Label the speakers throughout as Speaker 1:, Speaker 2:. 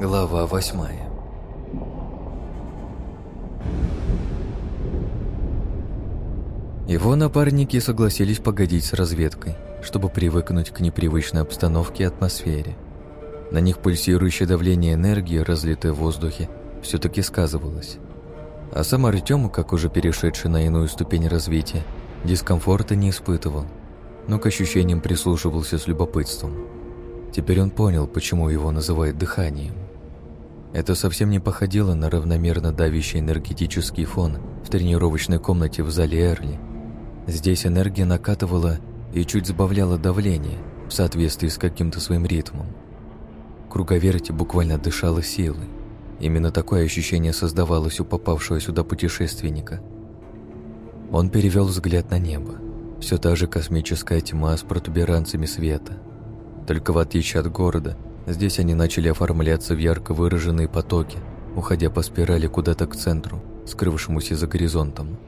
Speaker 1: Глава восьмая Его напарники согласились погодить с разведкой, чтобы привыкнуть к непривычной обстановке и атмосфере. На них пульсирующее давление энергии, разлитое в воздухе, все-таки сказывалось. А сам Артем, как уже перешедший на иную ступень развития, дискомфорта не испытывал, но к ощущениям прислушивался с любопытством. Теперь он понял, почему его называют дыханием. Это совсем не походило на равномерно давящий энергетический фон в тренировочной комнате в зале Эрли. Здесь энергия накатывала и чуть сбавляла давление в соответствии с каким-то своим ритмом. Круговерть буквально дышала силой. Именно такое ощущение создавалось у попавшего сюда путешественника. Он перевел взгляд на небо. Все та же космическая тьма с протуберанцами света. Только в отличие от города, здесь они начали оформляться в ярко выраженные потоки, уходя по спирали куда-то к центру, скрывшемуся за горизонтом.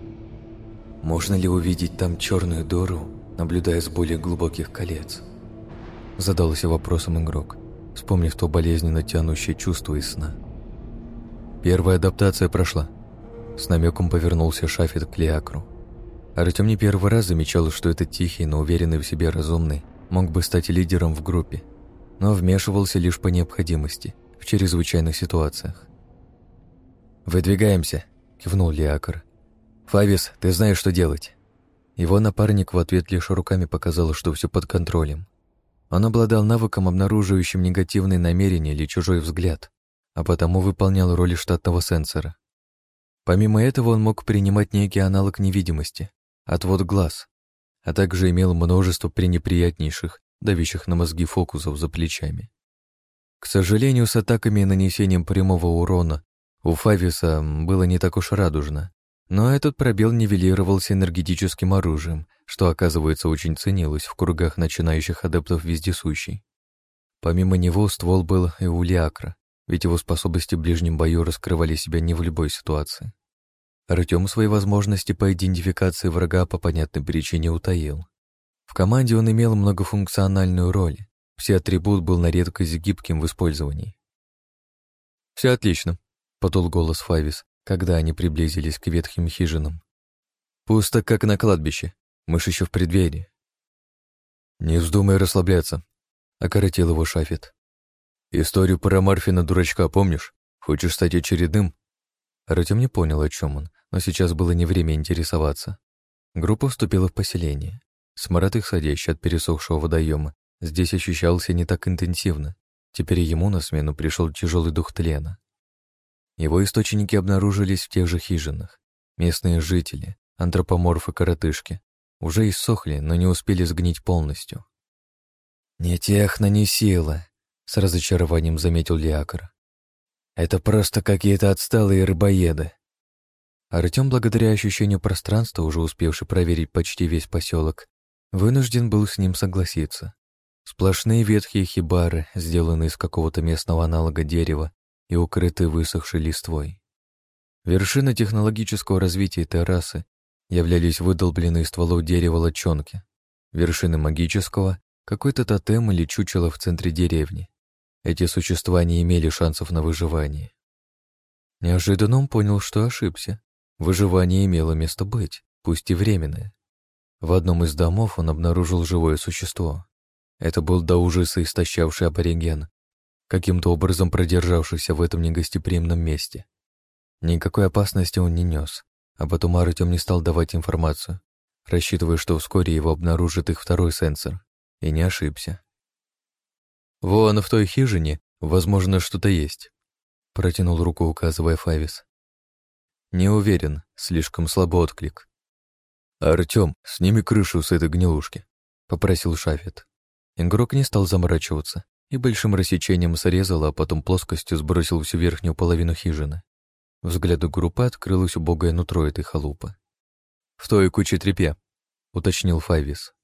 Speaker 1: «Можно ли увидеть там черную дыру, наблюдая с более глубоких колец?» Задался вопросом игрок, вспомнив то болезненно тянущее чувство из сна. Первая адаптация прошла. С намеком повернулся Шафет к Лиакру. Артем не первый раз замечал, что этот тихий, но уверенный в себе разумный мог бы стать лидером в группе, но вмешивался лишь по необходимости, в чрезвычайных ситуациях. «Выдвигаемся», — кивнул Лиакр. «Фавис, ты знаешь, что делать». Его напарник в ответ лишь руками показал, что все под контролем. Он обладал навыком, обнаруживающим негативные намерения или чужой взгляд, а потому выполнял роль штатного сенсора. Помимо этого он мог принимать некий аналог невидимости, отвод глаз, а также имел множество пренеприятнейших, давящих на мозги фокусов за плечами. К сожалению, с атаками и нанесением прямого урона у Фависа было не так уж радужно, но этот пробел нивелировался энергетическим оружием, что, оказывается, очень ценилось в кругах начинающих адептов вездесущий. Помимо него ствол был и у Лиакра, ведь его способности в ближнем бою раскрывали себя не в любой ситуации. Артем свои возможности по идентификации врага по понятной причине утаил. В команде он имел многофункциональную роль, все атрибут был на редкость гибким в использовании. «Все отлично», — подул голос Фавис, когда они приблизились к ветхим хижинам. «Пусто, как на кладбище. Мышь еще в преддверии». «Не вздумай расслабляться», — окоротил его Шафет. «Историю про Марфина-дурачка помнишь? Хочешь стать очередным?» Артем не понял, о чем он, но сейчас было не время интересоваться. Группа вступила в поселение. Смрад их садящий от пересохшего водоема здесь ощущался не так интенсивно. Теперь ему на смену пришел тяжелый дух тлена. Его источники обнаружились в тех же хижинах. Местные жители, антропоморфы-коротышки, уже иссохли, но не успели сгнить полностью. «Не техно, не сила», — с разочарованием заметил Лиакр. «Это просто какие-то отсталые рыбоеды». Артем, благодаря ощущению пространства, уже успевший проверить почти весь поселок, вынужден был с ним согласиться. Сплошные ветхие хибары, сделанные из какого-то местного аналога дерева, и укрыты высохшей листвой. Вершина технологического развития террасы являлись выдолбленные стволов дерева лочонки, вершины магического — какой-то тотем или чучело в центре деревни. Эти существа не имели шансов на выживание. Неожиданно он понял, что ошибся. Выживание имело место быть, пусть и временное. В одном из домов он обнаружил живое существо. Это был до ужаса истощавший абориген, каким-то образом продержавшийся в этом негостеприимном месте. Никакой опасности он не нес, а потом Артем не стал давать информацию, рассчитывая, что вскоре его обнаружит их второй сенсор, и не ошибся. «Вон в той хижине, возможно, что-то есть», — протянул руку, указывая Фавис. «Не уверен, слишком слабо отклик». «Артем, сними крышу с этой гнилушки», — попросил Шафет. Игрок не стал заморачиваться, и большим рассечением срезал, а потом плоскостью сбросил всю верхнюю половину хижины. Взгляду группы открылось убогое нутро этой халупы. «В той куче тряпья», — уточнил Файвис.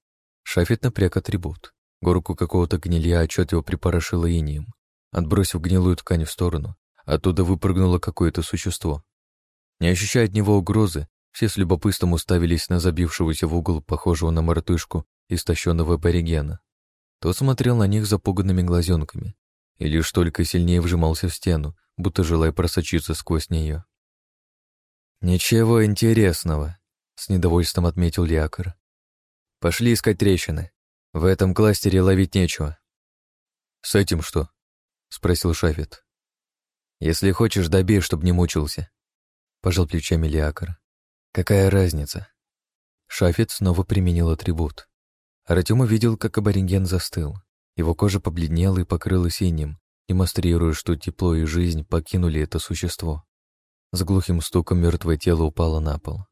Speaker 1: Шафет напряг атрибут. Горку какого-то гнилья отчетливо припорошило инием. Отбросив гнилую ткань в сторону, оттуда выпрыгнуло какое-то существо. Не ощущая от него угрозы, все с любопытством уставились на забившегося в угол, похожего на мартышку, истощенного аборигена. Тот смотрел на них запуганными глазенками и лишь только сильнее вжимался в стену, будто желая просочиться сквозь нее. «Ничего интересного», — с недовольством отметил Лиакар. «Пошли искать трещины. В этом кластере ловить нечего». «С этим что?» — спросил Шафет. «Если хочешь, добей, чтобы не мучился», — пожал плечами Лиакар. «Какая разница?» Шафет снова применил атрибут. Артем увидел, как абориген застыл. Его кожа побледнела и покрылась синим, демонстрируя, что тепло и жизнь покинули это существо. С глухим стуком мертвое тело упало на пол.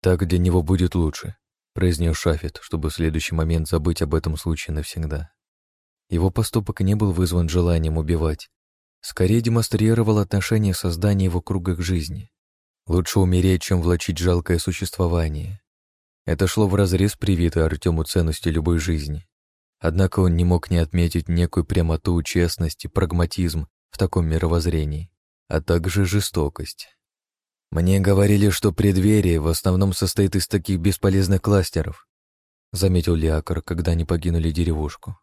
Speaker 1: «Так для него будет лучше», — произнес Шафет, чтобы в следующий момент забыть об этом случае навсегда. Его поступок не был вызван желанием убивать, скорее демонстрировал отношение создания его круга к жизни. Лучше умереть, чем влачить жалкое существование. Это шло вразрез привитой Артему ценности любой жизни. Однако он не мог не отметить некую прямоту, честность и прагматизм в таком мировоззрении, а также жестокость. «Мне говорили, что преддверие в основном состоит из таких бесполезных кластеров», заметил Лиакар, когда они покинули деревушку.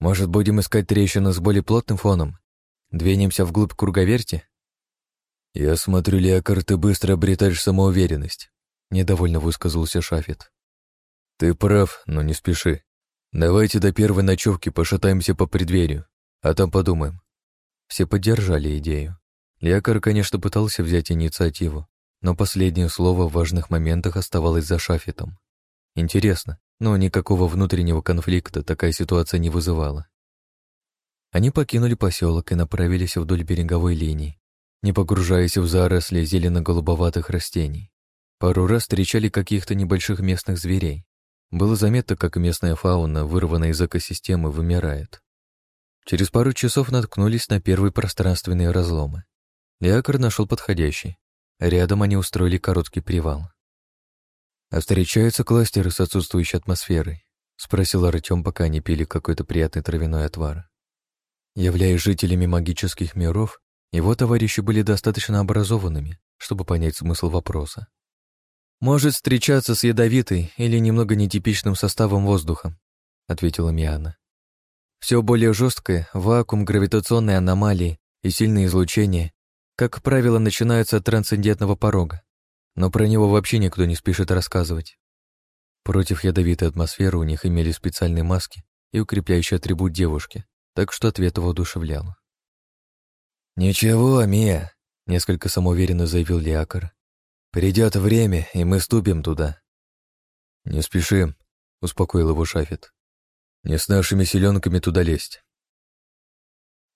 Speaker 1: «Может, будем искать трещину с более плотным фоном? Двинемся вглубь круговерти?» «Я смотрю, Лиакар, ты быстро обретаешь самоуверенность», недовольно высказался Шафет. «Ты прав, но не спеши. Давайте до первой ночевки пошатаемся по преддверию, а там подумаем. Все поддержали идею. Лиакар, конечно, пытался взять инициативу, но последнее слово в важных моментах оставалось за Шафетом. Интересно, но никакого внутреннего конфликта такая ситуация не вызывала. Они покинули поселок и направились вдоль береговой линии, не погружаясь в заросли зелено-голубоватых растений. Пару раз встречали каких-то небольших местных зверей, было заметно, как местная фауна, вырванная из экосистемы, вымирает. Через пару часов наткнулись на первые пространственные разломы. Лиакар нашел подходящий. Рядом они устроили короткий привал. «А встречаются кластеры с отсутствующей атмосферой?» — спросил Артем, пока они пили какой-то приятный травяной отвар. Являясь жителями магических миров, его товарищи были достаточно образованными, чтобы понять смысл вопроса. «Может встречаться с ядовитой или немного нетипичным составом воздуха», — ответила Миана. «Все более жесткое, вакуум, гравитационные аномалии и сильные излучения, как правило, начинаются от трансцендентного порога, но про него вообще никто не спешит рассказывать. Против ядовитой атмосферы у них имели специальные маски и укрепляющий атрибут девушки, так что ответ воодушевлял. «Ничего, Мия», — несколько самоуверенно заявил Лиакар. Придет время, и мы ступим туда. Не спешим, успокоил его Шафет. Не с нашими селенками туда лезть.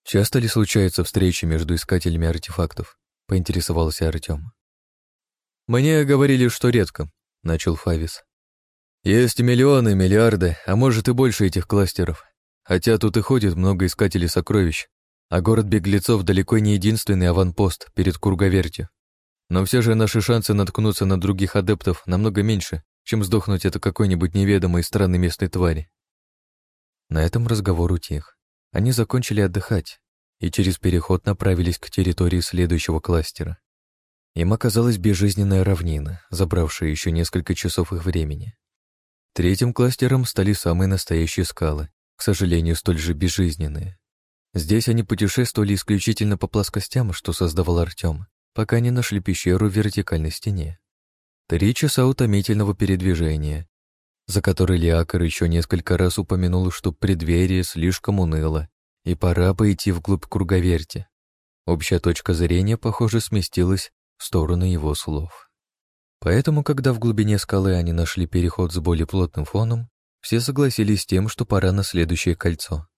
Speaker 1: Часто ли случаются встречи между искателями артефактов? Поинтересовался Артем. Мне говорили, что редко, начал Фавис. Есть миллионы, миллиарды, а может и больше этих кластеров. Хотя тут и ходит много искателей сокровищ, а город беглецов далеко не единственный аванпост перед Курговертью. Но все же наши шансы наткнуться на других адептов намного меньше, чем сдохнуть от какой-нибудь неведомой странной местной твари. На этом разговор утих. Они закончили отдыхать и через переход направились к территории следующего кластера. Им оказалась безжизненная равнина, забравшая еще несколько часов их времени. Третьим кластером стали самые настоящие скалы, к сожалению, столь же безжизненные. Здесь они путешествовали исключительно по плоскостям, что создавал Артем, пока не нашли пещеру в вертикальной стене. Три часа утомительного передвижения, за который Лиакар еще несколько раз упомянул, что преддверие слишком уныло, и пора пойти вглубь круговерти. Общая точка зрения, похоже, сместилась в сторону его слов. Поэтому, когда в глубине скалы они нашли переход с более плотным фоном, все согласились с тем, что пора на следующее кольцо.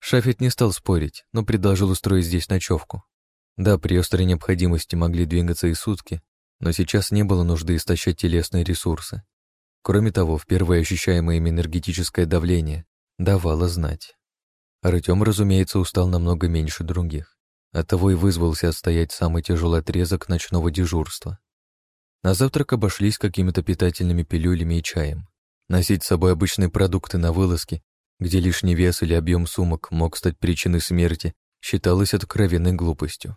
Speaker 1: Шафет не стал спорить, но предложил устроить здесь ночевку. Да, при острой необходимости могли двигаться и сутки, но сейчас не было нужды истощать телесные ресурсы. Кроме того, впервые ощущаемое им энергетическое давление давало знать. Артем, разумеется, устал намного меньше других. Оттого и вызвался отстоять самый тяжелый отрезок ночного дежурства. На завтрак обошлись какими-то питательными пилюлями и чаем. Носить с собой обычные продукты на вылазке, где лишний вес или объем сумок мог стать причиной смерти, считалось откровенной глупостью.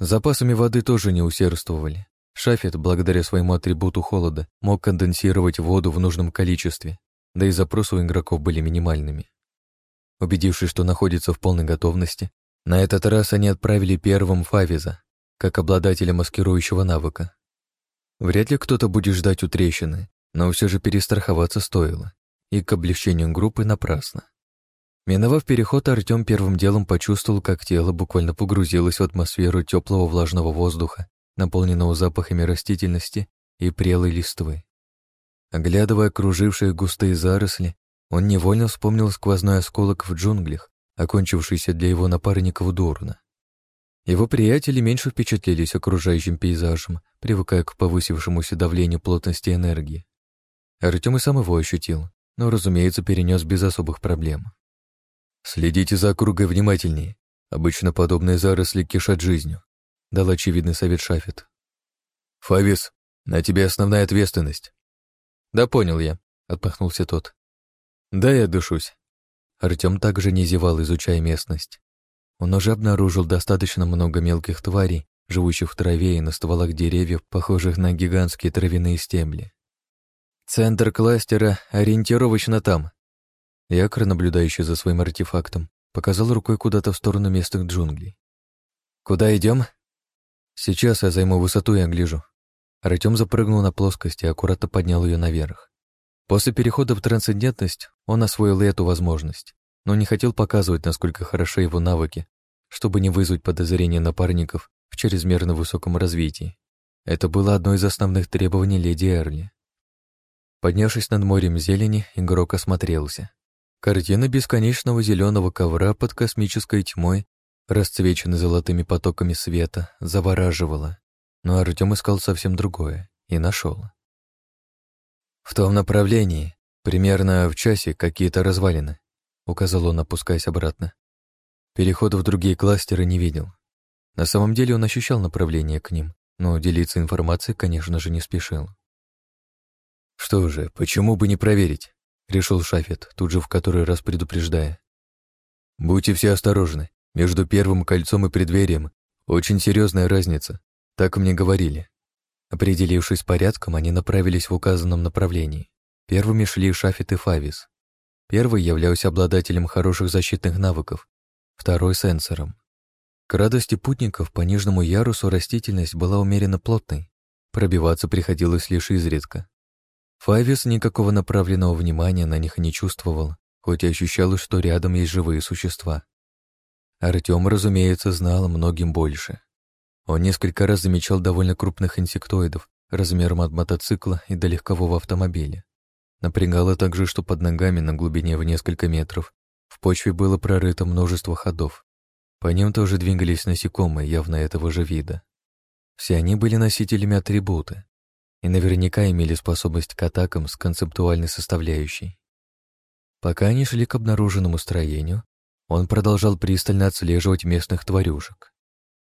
Speaker 1: Запасами воды тоже не усердствовали. Шафет, благодаря своему атрибуту холода, мог конденсировать воду в нужном количестве, да и запросы у игроков были минимальными. Убедившись, что находится в полной готовности, на этот раз они отправили первым Фавиза, как обладателя маскирующего навыка. Вряд ли кто-то будет ждать у трещины, но все же перестраховаться стоило, и к облегчению группы напрасно. Миновав переход, Артем первым делом почувствовал, как тело буквально погрузилось в атмосферу теплого влажного воздуха, наполненного запахами растительности и прелой листвы. Оглядывая окружившие густые заросли, он невольно вспомнил сквозной осколок в джунглях, окончившийся для его напарников дурно. Его приятели меньше впечатлились окружающим пейзажем, привыкая к повысившемуся давлению плотности энергии. Артем и сам его ощутил, но, разумеется, перенес без особых проблем. «Следите за округой внимательнее. Обычно подобные заросли кишат жизнью», — дал очевидный совет Шафет. «Фавис, на тебе основная ответственность». «Да понял я», — отпахнулся тот. «Да, я душусь». Артем также не зевал, изучая местность. Он уже обнаружил достаточно много мелких тварей, живущих в траве и на стволах деревьев, похожих на гигантские травяные стебли. Центр кластера ориентировочно там. Якор, наблюдающий за своим артефактом, показал рукой куда-то в сторону местных джунглей. «Куда идем?» «Сейчас я займу высоту и огляжу». Артем запрыгнул на плоскость и аккуратно поднял ее наверх. После перехода в трансцендентность он освоил эту возможность, но не хотел показывать, насколько хороши его навыки, чтобы не вызвать подозрения напарников в чрезмерно высоком развитии. Это было одно из основных требований леди Эрли. Поднявшись над морем зелени, игрок осмотрелся. Картина бесконечного зеленого ковра под космической тьмой, расцвеченной золотыми потоками света, завораживала. Но Артем искал совсем другое и нашел. В том направлении, примерно в часе, какие-то развалины, указал он, опускаясь обратно. Перехода в другие кластеры не видел. На самом деле он ощущал направление к ним, но делиться информацией, конечно же, не спешил. «Что же, почему бы не проверить?» — решил Шафет, тут же в который раз предупреждая. «Будьте все осторожны. Между первым кольцом и преддверием очень серьезная разница. Так мне говорили». Определившись порядком, они направились в указанном направлении. Первыми шли Шафет и Фавис. Первый являлся обладателем хороших защитных навыков, второй — сенсором. К радости путников по нижнему ярусу растительность была умеренно плотной, пробиваться приходилось лишь изредка. Фавис никакого направленного внимания на них не чувствовал, хоть и ощущал, что рядом есть живые существа. Артем, разумеется, знал многим больше. Он несколько раз замечал довольно крупных инсектоидов размером от мотоцикла и до легкового автомобиля. Напрягало также, что под ногами на глубине в несколько метров в почве было прорыто множество ходов. По ним тоже двигались насекомые явно этого же вида. Все они были носителями атрибута и наверняка имели способность к атакам с концептуальной составляющей. Пока они шли к обнаруженному строению, он продолжал пристально отслеживать местных тварюшек.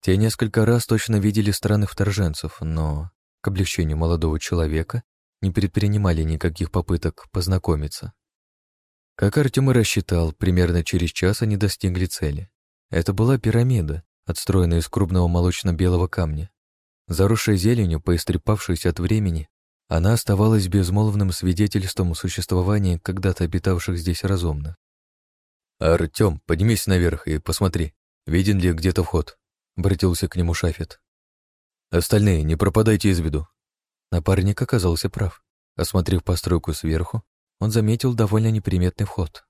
Speaker 1: Те несколько раз точно видели странных вторженцев, но, к облегчению молодого человека, не предпринимали никаких попыток познакомиться. Как Артем и рассчитал, примерно через час они достигли цели. Это была пирамида, отстроенная из крупного молочно-белого камня. Заросшая зеленью, поистрепавшаяся от времени, она оставалась безмолвным свидетельством существования когда-то обитавших здесь разумных. «Артем, поднимись наверх и посмотри, виден ли где-то вход», — обратился к нему Шафет. «Остальные, не пропадайте из виду». Напарник оказался прав. Осмотрев постройку сверху, он заметил довольно неприметный вход.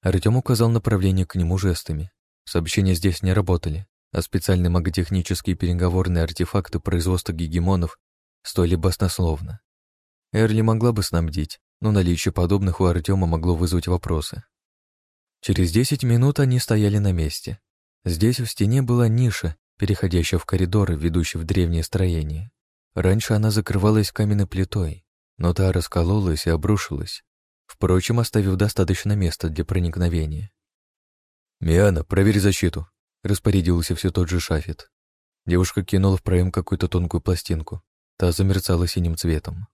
Speaker 1: Артем указал направление к нему жестами. Сообщения здесь не работали, а специальные маготехнические переговорные артефакты производства гегемонов стоили баснословно. Эрли могла бы снабдить, но наличие подобных у Артема могло вызвать вопросы. Через десять минут они стояли на месте. Здесь в стене была ниша, переходящая в коридор, ведущий в древнее строение. Раньше она закрывалась каменной плитой, но та раскололась и обрушилась, впрочем, оставив достаточно места для проникновения. «Миана, проверь защиту», — распорядился все тот же Шафет. Девушка кинула в проем какую-то тонкую пластинку. Та замерцала синим цветом.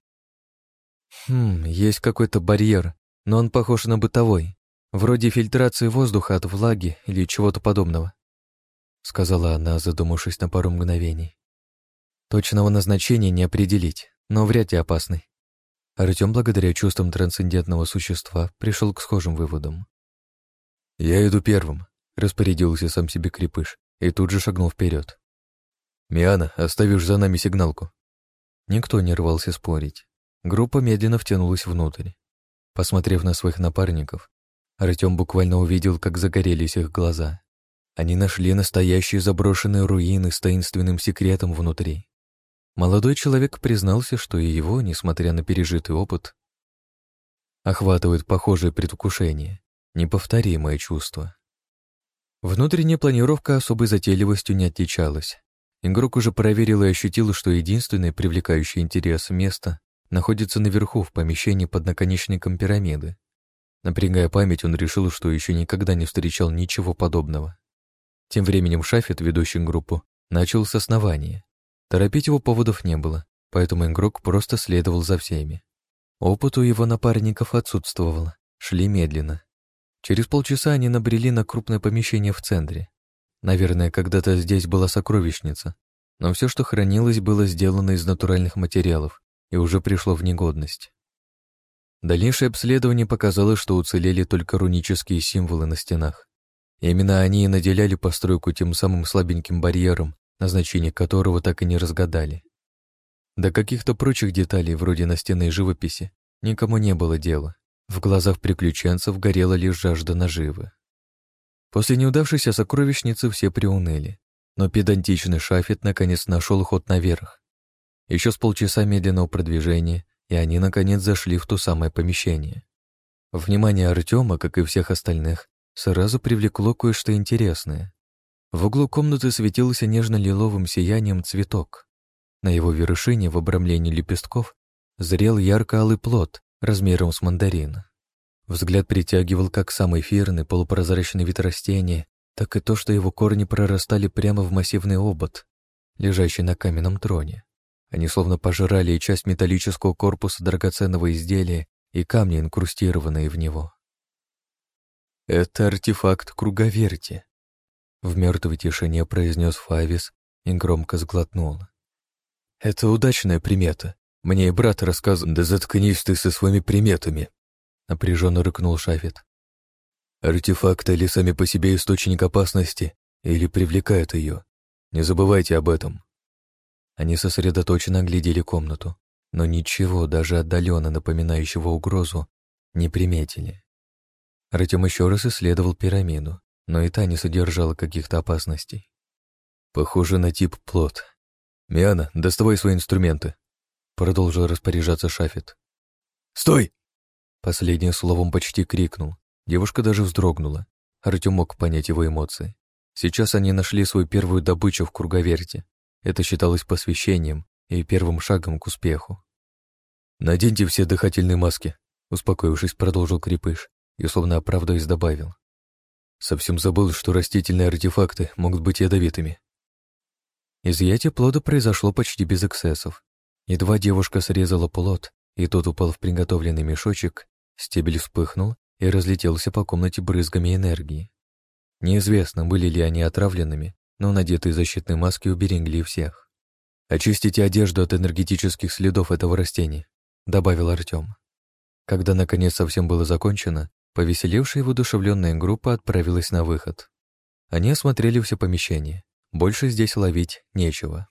Speaker 1: «Хм, есть какой-то барьер, но он похож на бытовой. Вроде фильтрации воздуха от влаги или чего-то подобного», — сказала она, задумавшись на пару мгновений. «Точного назначения не определить, но вряд ли опасный». Артем, благодаря чувствам трансцендентного существа, пришел к схожим выводам. «Я иду первым», — распорядился сам себе крепыш и тут же шагнул вперед. «Миана, оставишь за нами сигналку». Никто не рвался спорить. Группа медленно втянулась внутрь. Посмотрев на своих напарников, Артем буквально увидел, как загорелись их глаза. Они нашли настоящие заброшенные руины с таинственным секретом внутри. Молодой человек признался, что и его, несмотря на пережитый опыт, охватывает похожее предвкушение, неповторимое чувство. Внутренняя планировка особой затейливостью не отличалась. Игрок уже проверил и ощутил, что единственное привлекающее интерес место находится наверху в помещении под наконечником пирамиды. Напрягая память, он решил, что еще никогда не встречал ничего подобного. Тем временем Шафет, ведущий группу, начал с основания. Торопить его поводов не было, поэтому игрок просто следовал за всеми. Опыт у его напарников отсутствовал, шли медленно. Через полчаса они набрели на крупное помещение в центре. Наверное, когда-то здесь была сокровищница, но все, что хранилось, было сделано из натуральных материалов и уже пришло в негодность. Дальнейшее обследование показало, что уцелели только рунические символы на стенах. Именно они и наделяли постройку тем самым слабеньким барьером, назначение которого так и не разгадали. До каких-то прочих деталей, вроде настенной живописи, никому не было дела. В глазах приключенцев горела лишь жажда наживы. После неудавшейся сокровищницы все приуныли, но педантичный шафет наконец нашел ход наверх. Еще с полчаса медленного продвижения, и они наконец зашли в то самое помещение. Внимание Артема, как и всех остальных, сразу привлекло кое-что интересное. В углу комнаты светился нежно-лиловым сиянием цветок. На его вершине, в обрамлении лепестков, зрел ярко-алый плод размером с мандарин. Взгляд притягивал как сам эфирный полупрозрачный вид растения, так и то, что его корни прорастали прямо в массивный обод, лежащий на каменном троне. Они словно пожирали и часть металлического корпуса драгоценного изделия, и камни, инкрустированные в него. Это артефакт круговерти. В мертвой тишине произнес Фавис и громко сглотнул. Это удачная примета. Мне и брат рассказывал, да заткнись ты со своими приметами. Напряженно рыкнул Шафет. Артефакты ли сами по себе источник опасности, или привлекают ее? Не забывайте об этом. Они сосредоточенно глядели комнату, но ничего, даже отдаленно напоминающего угрозу, не приметили. Артем еще раз исследовал пирамиду, но и та не содержала каких-то опасностей. Похоже на тип плод. «Миана, доставай свои инструменты», — продолжил распоряжаться Шафет. «Стой!» Последним словом почти крикнул. Девушка даже вздрогнула. Артем мог понять его эмоции. Сейчас они нашли свою первую добычу в круговерте. Это считалось посвящением и первым шагом к успеху. «Наденьте все дыхательные маски», — успокоившись, продолжил Крепыш и, словно оправдываясь, добавил. Совсем забыл, что растительные артефакты могут быть ядовитыми. Изъятие плода произошло почти без эксцессов. Едва девушка срезала плод, и тот упал в приготовленный мешочек, стебель вспыхнул и разлетелся по комнате брызгами энергии. Неизвестно, были ли они отравленными, но надетые защитные маски уберегли всех. «Очистите одежду от энергетических следов этого растения», — добавил Артем. Когда, наконец, совсем было закончено, Повеселевшая и воодушевленная группа отправилась на выход. Они осмотрели все помещение. Больше здесь ловить нечего.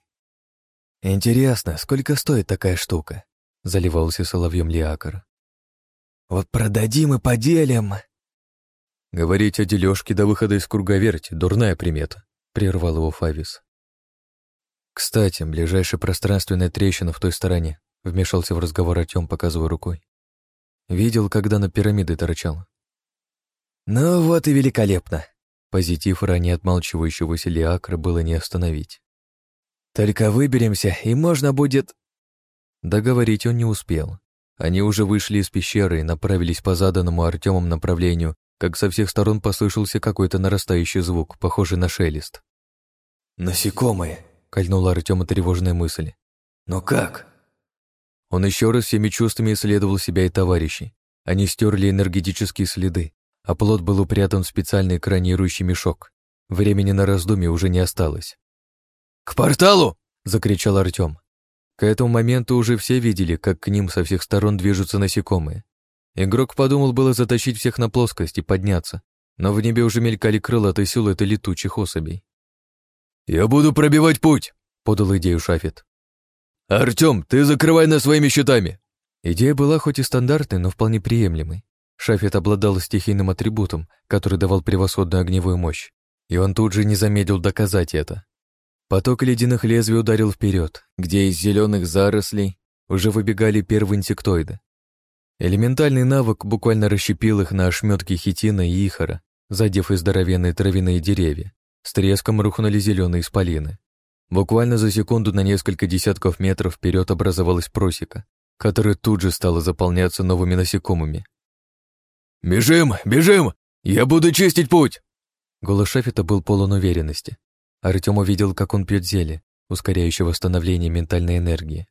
Speaker 1: «Интересно, сколько стоит такая штука?» — заливался соловьем Лиакар. «Вот продадим и поделим!» «Говорить о дележке до выхода из круговерти — дурная примета», — прервал его Фавис. «Кстати, ближайшая пространственная трещина в той стороне», — вмешался в разговор Артем, показывая рукой. Видел, когда на пирамиды торчал. Ну вот и великолепно. Позитив ранее отмалчивающегося Лиакра было не остановить. Только выберемся, и можно будет... Договорить он не успел. Они уже вышли из пещеры и направились по заданному Артемом направлению, как со всех сторон послышался какой-то нарастающий звук, похожий на шелест. «Насекомые!» — кольнула Артема тревожная мысль. «Но как?» Он еще раз всеми чувствами исследовал себя и товарищей. Они стерли энергетические следы, а плод был упрятан в специальный экранирующий мешок. Времени на раздумье уже не осталось. «К порталу!» — закричал Артем. К этому моменту уже все видели, как к ним со всех сторон движутся насекомые. Игрок подумал было затащить всех на плоскость и подняться, но в небе уже мелькали крылатые силуэты летучих особей.
Speaker 2: «Я буду пробивать путь», — подал идею Шафет. «Артём, ты закрывай нас своими щитами!»
Speaker 1: Идея была хоть и стандартной, но вполне приемлемой. Шафет обладал стихийным атрибутом, который давал превосходную огневую мощь, и он тут же не замедлил доказать это. Поток ледяных лезвий ударил вперед, где из зеленых зарослей уже выбегали первые инсектоиды. Элементальный навык буквально расщепил их на ошметки хитина и ихора, задев и здоровенные травяные деревья. С треском рухнули зеленые исполины. Буквально за секунду на несколько десятков метров вперед образовалась просека, которая тут же стала заполняться новыми насекомыми.
Speaker 2: «Бежим, бежим! Я буду чистить путь!»
Speaker 1: Голос Шафета был полон уверенности. Артем увидел, как он пьет зелье, ускоряющее восстановление ментальной энергии.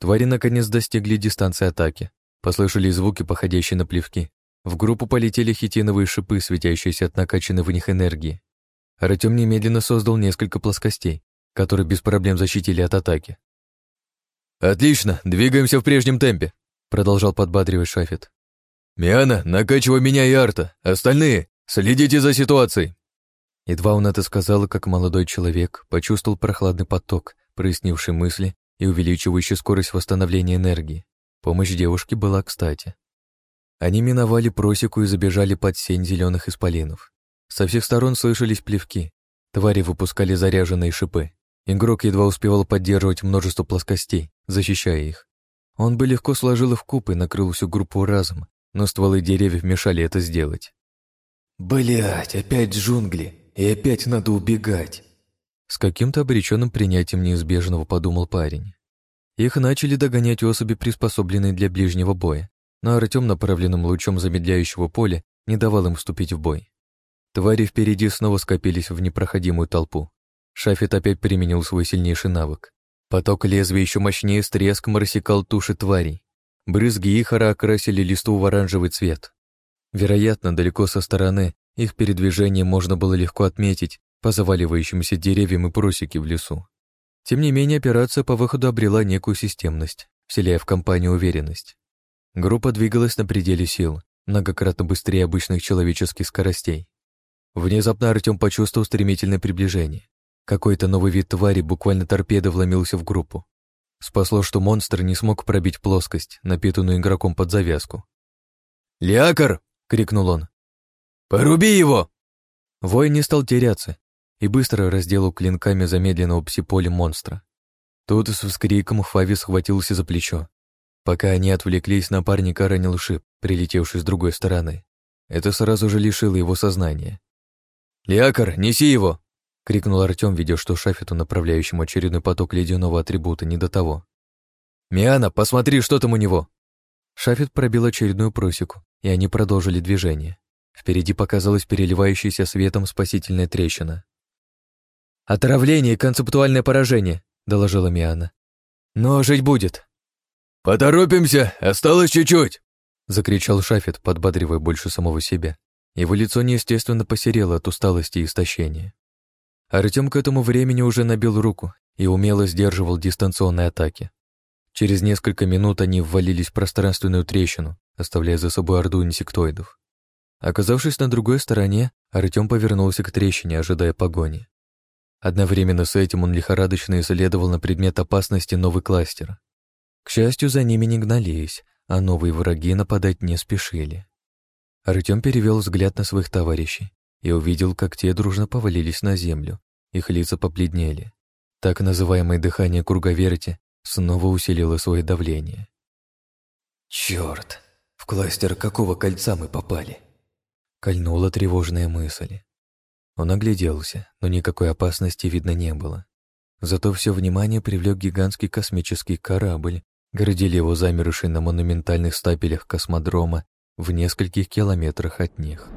Speaker 1: Твари наконец достигли дистанции атаки. Послышали звуки, походящие на плевки. В группу полетели хитиновые шипы, светящиеся от накачанной в них энергии. Артем немедленно создал несколько плоскостей, которые без проблем защитили от атаки.
Speaker 2: «Отлично, двигаемся в прежнем темпе», — продолжал подбадривать Шафет. «Миана, накачивай меня и Арта, остальные следите за ситуацией».
Speaker 1: Едва он это сказал, как молодой человек почувствовал прохладный поток, прояснивший мысли и увеличивающий скорость восстановления энергии. Помощь девушки была кстати. Они миновали просеку и забежали под сень зеленых исполинов. Со всех сторон слышались плевки. Твари выпускали заряженные шипы. Игрок едва успевал поддерживать множество плоскостей, защищая их. Он бы легко сложил их в куб и накрыл всю группу разом, но стволы деревьев мешали это сделать.
Speaker 3: Блять, опять джунгли, и опять надо убегать!»
Speaker 1: С каким-то обреченным принятием неизбежного подумал парень. Их начали догонять особи, приспособленные для ближнего боя, но Артем направленным лучом замедляющего поля не давал им вступить в бой. Твари впереди снова скопились в непроходимую толпу. Шафет опять применил свой сильнейший навык. Поток лезвия еще мощнее с треском рассекал туши тварей. Брызги ихора окрасили листу в оранжевый цвет. Вероятно, далеко со стороны их передвижение можно было легко отметить по заваливающимся деревьям и просеке в лесу. Тем не менее, операция по выходу обрела некую системность, вселяя в компанию уверенность. Группа двигалась на пределе сил, многократно быстрее обычных человеческих скоростей. Внезапно Артем почувствовал стремительное приближение. Какой-то новый вид твари буквально торпедо вломился в группу. Спасло, что монстр не смог пробить плоскость, напитанную игроком под завязку.
Speaker 2: «Лиакар!» — крикнул он. «Поруби его!»
Speaker 1: Воин не стал теряться и быстро разделал клинками замедленного псиполя монстра. Тут с вскриком Фави схватился за плечо. Пока они отвлеклись, напарника ранил шип, прилетевший с другой стороны. Это сразу же лишило его сознания.
Speaker 2: «Лиакар, неси его!»
Speaker 1: — крикнул Артем, видя, что Шафету, направляющему очередной поток ледяного атрибута, не до того.
Speaker 2: «Миана, посмотри, что там у него!»
Speaker 1: Шафет пробил очередную просеку, и они продолжили движение. Впереди показалась переливающаяся светом спасительная трещина.
Speaker 4: «Отравление и концептуальное поражение», — доложила Миана. «Но жить будет».
Speaker 2: «Поторопимся, осталось чуть-чуть!»
Speaker 1: — закричал Шафет, подбадривая больше самого себя. Его лицо неестественно посерело от усталости и истощения. Артем к этому времени уже набил руку и умело сдерживал дистанционные атаки. Через несколько минут они ввалились в пространственную трещину, оставляя за собой орду инсектоидов. Оказавшись на другой стороне, Артем повернулся к трещине, ожидая погони. Одновременно с этим он лихорадочно исследовал на предмет опасности новый кластер. К счастью, за ними не гнались, а новые враги нападать не спешили. Артем перевел взгляд на своих товарищей и увидел, как те дружно повалились на землю. Их лица побледнели. Так называемое дыхание круговерти снова усилило свое давление.
Speaker 3: «Черт! В кластер какого кольца мы попали?»
Speaker 1: Кольнула тревожная мысль. Он огляделся, но никакой опасности видно не было. Зато все внимание привлек гигантский космический корабль, горделиво замерший на монументальных стапелях космодрома в нескольких километрах от них.